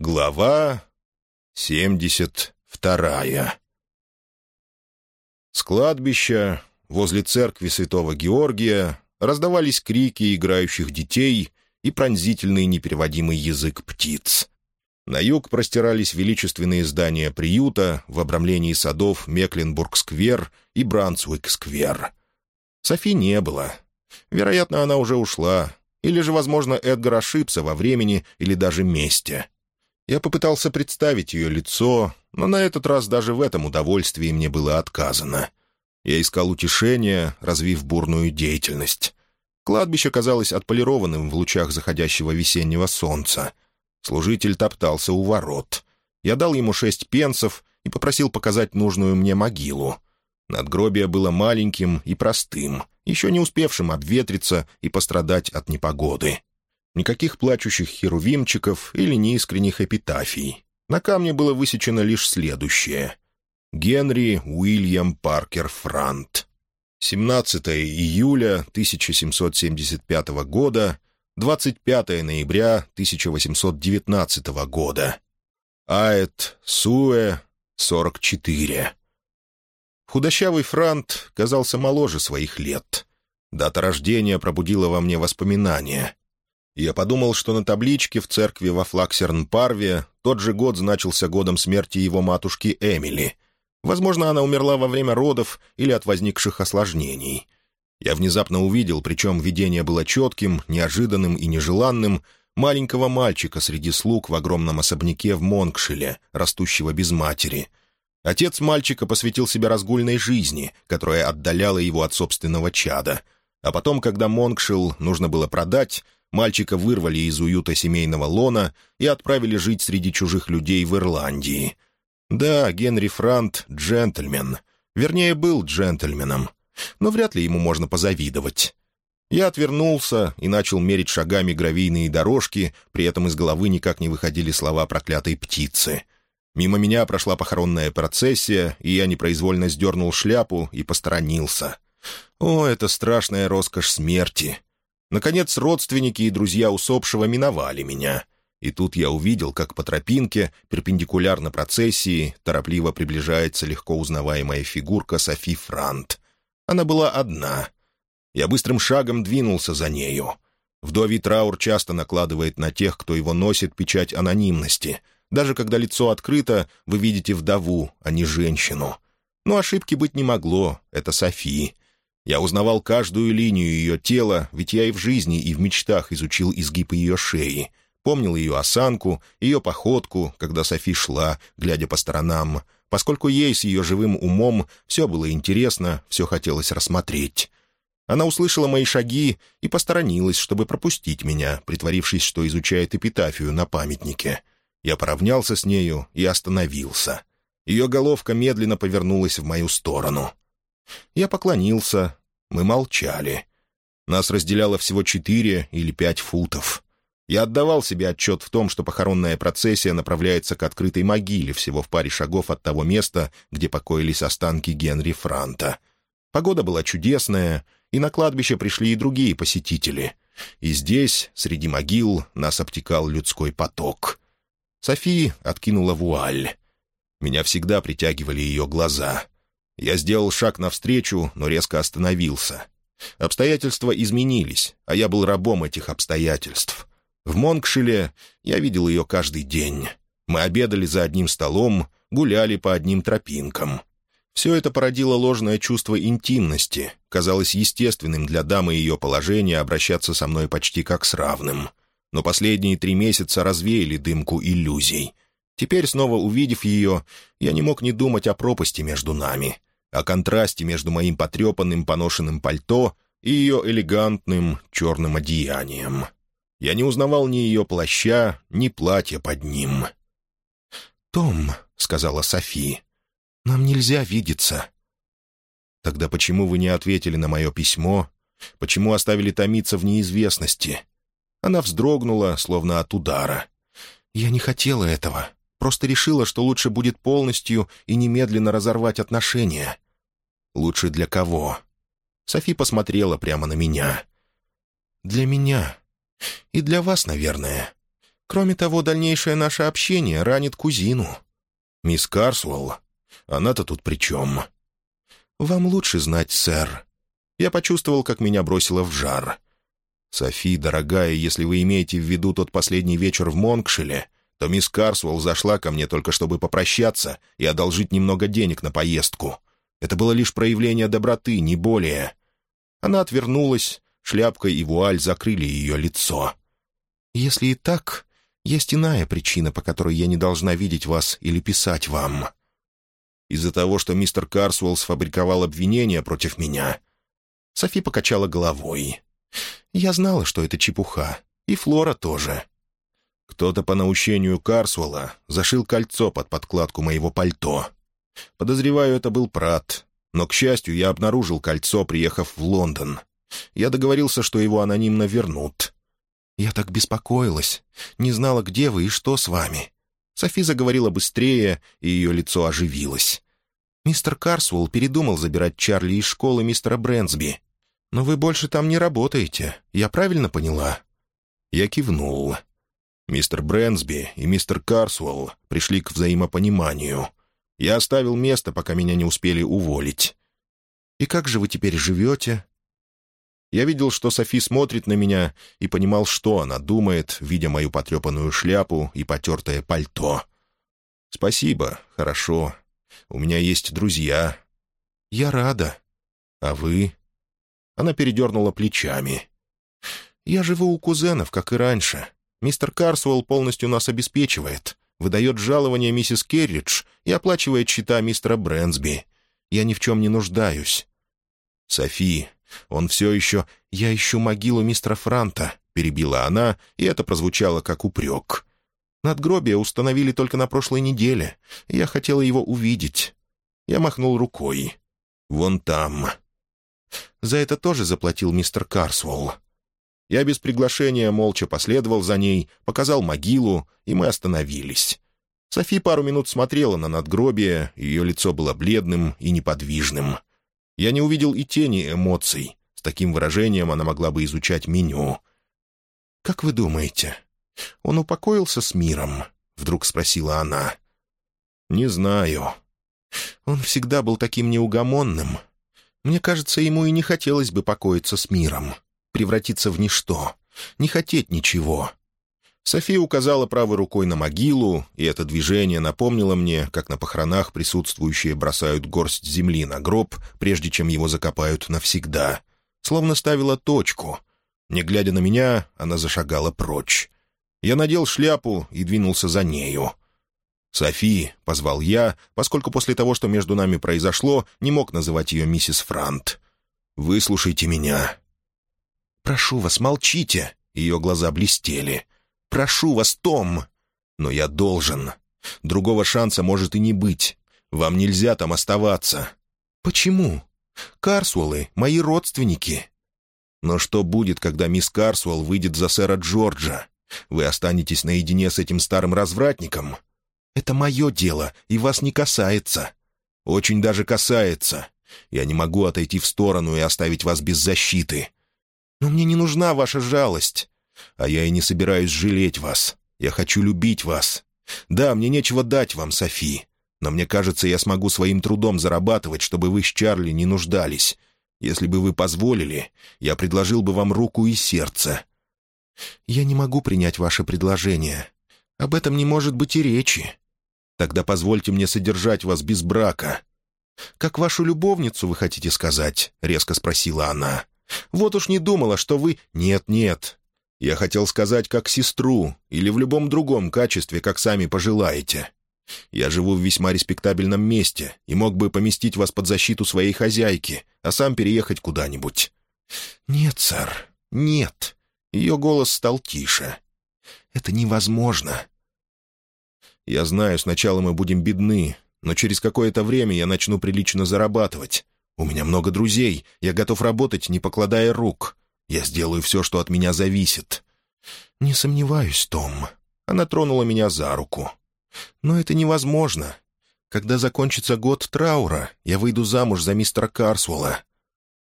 Глава семьдесят вторая С кладбища, возле церкви святого Георгия, раздавались крики играющих детей и пронзительный непереводимый язык птиц. На юг простирались величественные здания приюта в обрамлении садов Мекленбург-сквер и Брансуик-сквер. Софи не было. Вероятно, она уже ушла. Или же, возможно, Эдгар ошибся во времени или даже месте. Я попытался представить ее лицо, но на этот раз даже в этом удовольствии мне было отказано. Я искал утешения, развив бурную деятельность. Кладбище казалось отполированным в лучах заходящего весеннего солнца. Служитель топтался у ворот. Я дал ему шесть пенсов и попросил показать нужную мне могилу. Надгробие было маленьким и простым, еще не успевшим обветриться и пострадать от непогоды. Никаких плачущих херувимчиков или неискренних эпитафий. На камне было высечено лишь следующее. Генри Уильям Паркер Франт. 17 июля 1775 года, 25 ноября 1819 года. Аэт Суэ, 44. Худощавый Франт казался моложе своих лет. Дата рождения пробудила во мне воспоминания. Я подумал, что на табличке в церкви во Флаксерн-Парве тот же год значился годом смерти его матушки Эмили. Возможно, она умерла во время родов или от возникших осложнений. Я внезапно увидел, причем видение было четким, неожиданным и нежеланным, маленького мальчика среди слуг в огромном особняке в Монкшиле, растущего без матери. Отец мальчика посвятил себя разгульной жизни, которая отдаляла его от собственного чада. А потом, когда Монкшил нужно было продать, Мальчика вырвали из уюта семейного лона и отправили жить среди чужих людей в Ирландии. Да, Генри Франт — джентльмен. Вернее, был джентльменом. Но вряд ли ему можно позавидовать. Я отвернулся и начал мерить шагами гравийные дорожки, при этом из головы никак не выходили слова проклятой птицы. Мимо меня прошла похоронная процессия, и я непроизвольно сдернул шляпу и посторонился. О, это страшная роскошь смерти! Наконец, родственники и друзья усопшего миновали меня. И тут я увидел, как по тропинке, перпендикулярно процессии, торопливо приближается легко узнаваемая фигурка Софи Франт. Она была одна. Я быстрым шагом двинулся за нею. Вдовий траур часто накладывает на тех, кто его носит, печать анонимности. Даже когда лицо открыто, вы видите вдову, а не женщину. Но ошибки быть не могло, это Софи. Я узнавал каждую линию ее тела, ведь я и в жизни, и в мечтах изучил изгиб ее шеи. Помнил ее осанку, ее походку, когда Софи шла, глядя по сторонам, поскольку ей с ее живым умом все было интересно, все хотелось рассмотреть. Она услышала мои шаги и посторонилась, чтобы пропустить меня, притворившись, что изучает эпитафию на памятнике. Я поравнялся с нею и остановился. Ее головка медленно повернулась в мою сторону. Я поклонился, мы молчали. Нас разделяло всего четыре или пять футов. Я отдавал себе отчет в том, что похоронная процессия направляется к открытой могиле всего в паре шагов от того места, где покоились останки Генри Франта. Погода была чудесная, и на кладбище пришли и другие посетители. И здесь, среди могил, нас обтекал людской поток. Софи откинула вуаль. Меня всегда притягивали ее глаза — я сделал шаг навстречу, но резко остановился. Обстоятельства изменились, а я был рабом этих обстоятельств. В Монкшиле я видел ее каждый день. Мы обедали за одним столом, гуляли по одним тропинкам. Все это породило ложное чувство интимности. Казалось естественным для дамы ее положения обращаться со мной почти как с равным. Но последние три месяца развеяли дымку иллюзий. Теперь, снова увидев ее, я не мог не думать о пропасти между нами о контрасте между моим потрепанным поношенным пальто и ее элегантным черным одеянием. Я не узнавал ни ее плаща, ни платья под ним. «Том», — сказала Софи, — «нам нельзя видеться». «Тогда почему вы не ответили на мое письмо? Почему оставили томиться в неизвестности?» Она вздрогнула, словно от удара. «Я не хотела этого. Просто решила, что лучше будет полностью и немедленно разорвать отношения. Лучше для кого? Софи посмотрела прямо на меня. Для меня. И для вас, наверное. Кроме того, дальнейшее наше общение ранит кузину». «Мисс Карсуэлл? Она-то тут при чем?» «Вам лучше знать, сэр». Я почувствовал, как меня бросило в жар. «Софи, дорогая, если вы имеете в виду тот последний вечер в Монкшеле, то мисс Карсуэлл зашла ко мне только чтобы попрощаться и одолжить немного денег на поездку. Это было лишь проявление доброты, не более». Она отвернулась, шляпка и вуаль закрыли ее лицо. «Если и так, есть иная причина, по которой я не должна видеть вас или писать вам». «Из-за того, что мистер Карсуэлл сфабриковал обвинения против меня?» Софи покачала головой. «Я знала, что это чепуха. И Флора тоже». Кто-то по наущению Карсуэлла зашил кольцо под подкладку моего пальто. Подозреваю, это был Прат. Но, к счастью, я обнаружил кольцо, приехав в Лондон. Я договорился, что его анонимно вернут. «Я так беспокоилась. Не знала, где вы и что с вами». Софи заговорила быстрее, и ее лицо оживилось. «Мистер Карсуэлл передумал забирать Чарли из школы мистера Брэнсби. Но вы больше там не работаете. Я правильно поняла?» Я кивнул. Мистер Брэнсби и мистер Карсуэлл пришли к взаимопониманию. Я оставил место, пока меня не успели уволить. «И как же вы теперь живете?» Я видел, что Софи смотрит на меня, и понимал, что она думает, видя мою потрепанную шляпу и потертое пальто. «Спасибо, хорошо. У меня есть друзья». «Я рада. А вы?» Она передернула плечами. «Я живу у кузенов, как и раньше. Мистер Карсуэлл полностью нас обеспечивает, выдает жалование миссис Керридж и оплачивает счета мистера Брэнсби. Я ни в чем не нуждаюсь». «Софи, он все еще... Я ищу могилу мистера Франта», — перебила она, и это прозвучало как упрек. «Надгробие установили только на прошлой неделе, и я хотела его увидеть». Я махнул рукой. «Вон там». За это тоже заплатил мистер Карсволл. Я без приглашения молча последовал за ней, показал могилу, и мы остановились. Софи пару минут смотрела на надгробие, ее лицо было бледным и неподвижным. Я не увидел и тени эмоций. С таким выражением она могла бы изучать меню. «Как вы думаете, он упокоился с миром?» — вдруг спросила она. «Не знаю. Он всегда был таким неугомонным. Мне кажется, ему и не хотелось бы покоиться с миром, превратиться в ничто, не хотеть ничего. София указала правой рукой на могилу, и это движение напомнило мне, как на похоронах присутствующие бросают горсть земли на гроб, прежде чем его закопают навсегда. Словно ставила точку. Не глядя на меня, она зашагала прочь. Я надел шляпу и двинулся за нею. «Софи», — позвал я, поскольку после того, что между нами произошло, не мог называть ее миссис Франт. «Выслушайте меня». «Прошу вас, молчите!» Ее глаза блестели. Прошу вас, Том!» «Но я должен. Другого шанса может и не быть. Вам нельзя там оставаться». «Почему? Карсуэллы — мои родственники». «Но что будет, когда мисс Карсуэлл выйдет за сэра Джорджа? Вы останетесь наедине с этим старым развратником?» «Это мое дело, и вас не касается». «Очень даже касается. Я не могу отойти в сторону и оставить вас без защиты». «Но мне не нужна ваша жалость. А я и не собираюсь жалеть вас. Я хочу любить вас. Да, мне нечего дать вам, Софи. Но мне кажется, я смогу своим трудом зарабатывать, чтобы вы с Чарли не нуждались. Если бы вы позволили, я предложил бы вам руку и сердце». «Я не могу принять ваше предложение. Об этом не может быть и речи. Тогда позвольте мне содержать вас без брака». «Как вашу любовницу, вы хотите сказать?» — резко спросила она. «Вот уж не думала, что вы...» «Нет-нет, я хотел сказать, как сестру, или в любом другом качестве, как сами пожелаете. Я живу в весьма респектабельном месте и мог бы поместить вас под защиту своей хозяйки, а сам переехать куда-нибудь». «Нет, сэр, нет». Ее голос стал тише. «Это невозможно». «Я знаю, сначала мы будем бедны, но через какое-то время я начну прилично зарабатывать. У меня много друзей, я готов работать, не покладая рук. Я сделаю все, что от меня зависит». «Не сомневаюсь, Том». Она тронула меня за руку. «Но это невозможно. Когда закончится год траура, я выйду замуж за мистера Карсуэлла».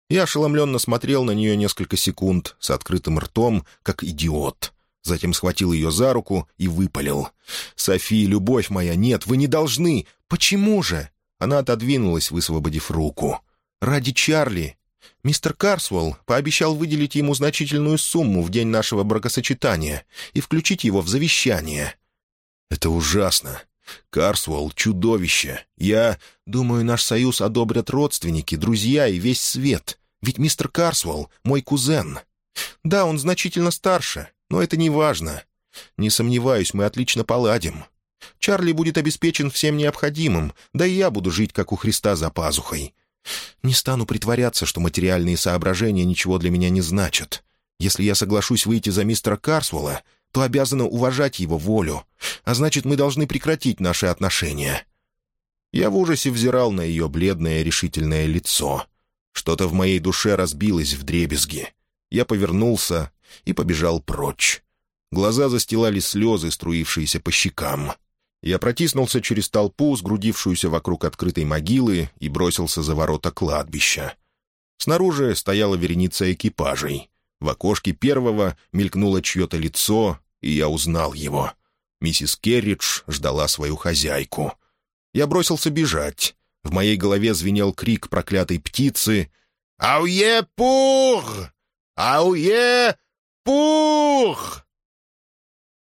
Я ошеломленно смотрел на нее несколько секунд с открытым ртом, как идиот. Затем схватил ее за руку и выпалил. «Софи, любовь моя, нет, вы не должны! Почему же?» Она отодвинулась, высвободив руку. «Ради Чарли. Мистер Карсвелл пообещал выделить ему значительную сумму в день нашего бракосочетания и включить его в завещание». «Это ужасно. Карсвелл — чудовище. Я думаю, наш союз одобрят родственники, друзья и весь свет. Ведь мистер Карсвелл — мой кузен. Да, он значительно старше, но это не важно. Не сомневаюсь, мы отлично поладим. Чарли будет обеспечен всем необходимым, да и я буду жить, как у Христа за пазухой. Не стану притворяться, что материальные соображения ничего для меня не значат. Если я соглашусь выйти за мистера Карсвелла, то обязана уважать его волю, а значит, мы должны прекратить наши отношения». Я в ужасе взирал на ее бледное решительное лицо. Что-то в моей душе разбилось в дребезги. Я повернулся и побежал прочь. Глаза застилали слезы, струившиеся по щекам. Я протиснулся через толпу, сгрудившуюся вокруг открытой могилы, и бросился за ворота кладбища. Снаружи стояла вереница экипажей. В окошке первого мелькнуло чье-то лицо, и я узнал его. Миссис Керридж ждала свою хозяйку. Я бросился бежать. В моей голове звенел крик проклятой птицы «Ауе-пух! Ауе-пух!»